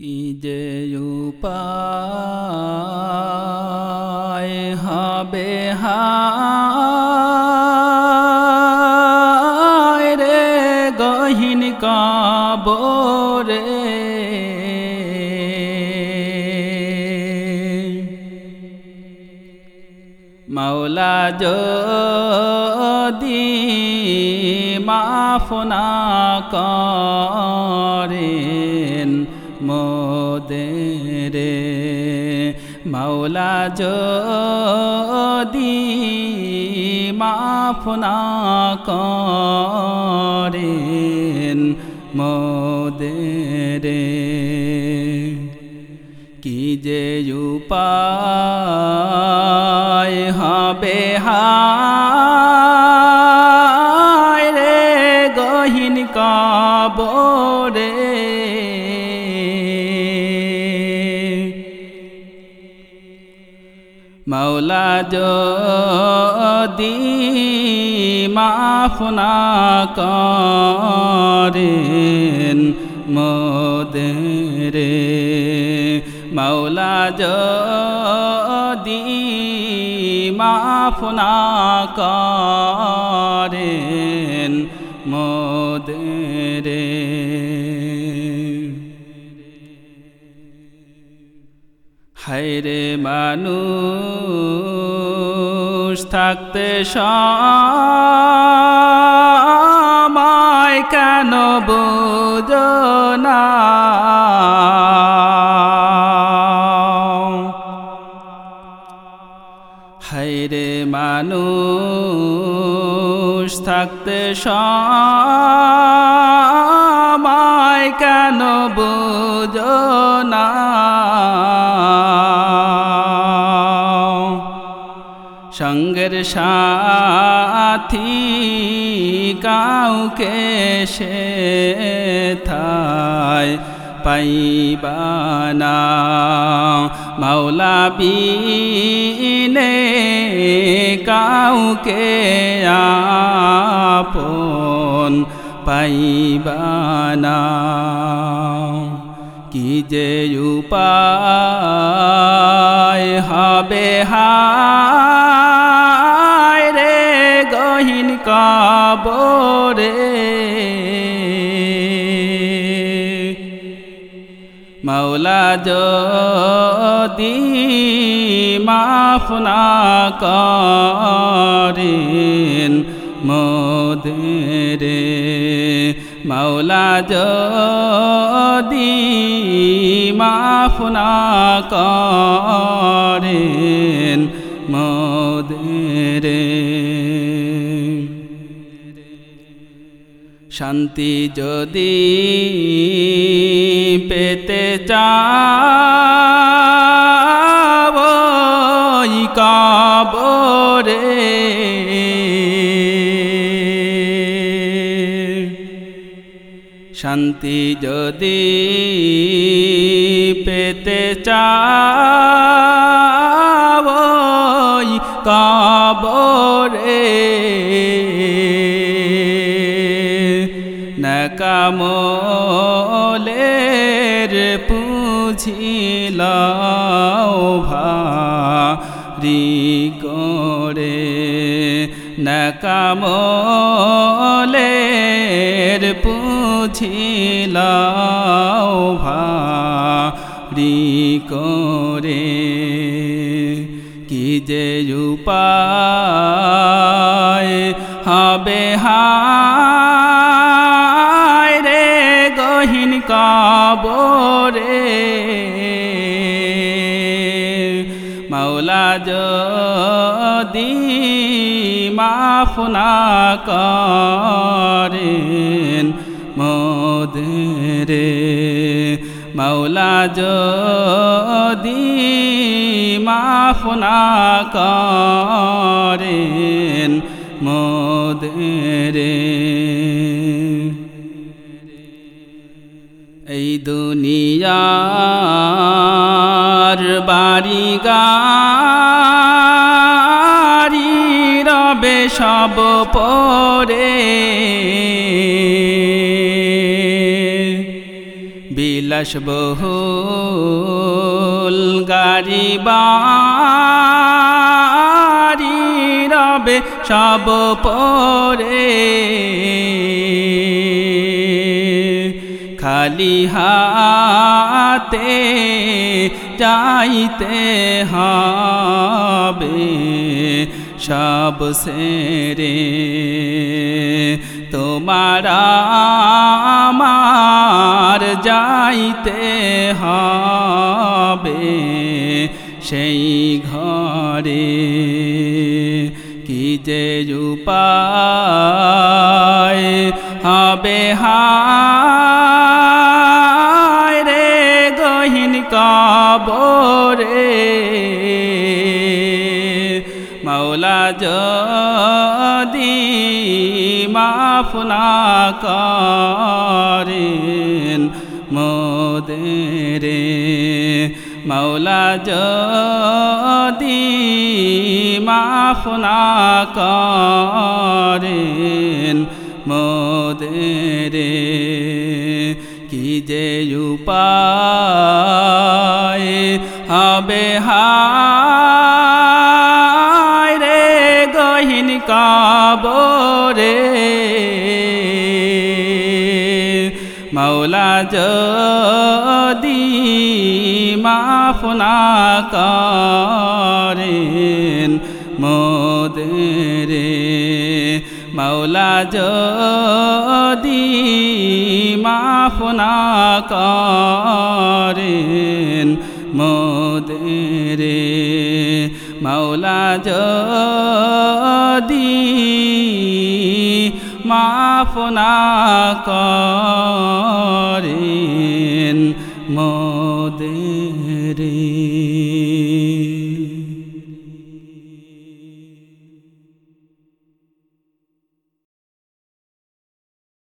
কি যে উপায় হবে হায় রে গহীন কাবরে মাওলা যদি মাফ না করেন মোদেরে মৌলা যদি মাফ না করেন মোদেরে মাওলা যদি মাফ না করেন মোদেরে। মাওলা যদি মাফ না করেন মোদেরে। হায়রে মানুষ থাকতে সময় কেন বুঝো না? হায়রে মানুষ থাকতে সময় কেন বুঝো না? সঙ্গের সাথী কাউকে সে থায় পাইবানা মাওলা বিনে কাউকে আপন পাইবানা কি যে উপায় হবে হায় মাওলা যদি মাফ না করেন মোদেরে মাওলা যদি মাফ না করেন মোদেরে। শান্তি যদি পেতে চাই কাবরে। শান্তি যদি পেতে চাই কাবরে। নকামলের পুছিল ভারি করে। নকামলের পুছিল ভারি করে। কি যে উপায় হবে হায় মাওলা যদি মাফ না করেন মোদেরে মাওলা যদি মাফ না করেন মোদেরে। এই দুনিয়ার বাড়ি গাড়ি রবে সব পরে। বিলাসবহুল গাড়ি রবে সব পরে। খালি হাতে যাইতে হবে সব সেরে। তোমার আমার যাইতে হবে সেই ঘরে। কি যে উপায় হবে হায় কবরে মাওলা যদি মাফ না করেন মোদেরে। মাওলা যদি মাফ না করেন মোদেরে। কি যে উপায় হবে হায় রে গহীন কবরে। মাওলা যদি মাফ না করেন মোদেরে, মাওলা যদি মাফ না করেন মোদেরে মৌলা যদি মাফ না করেন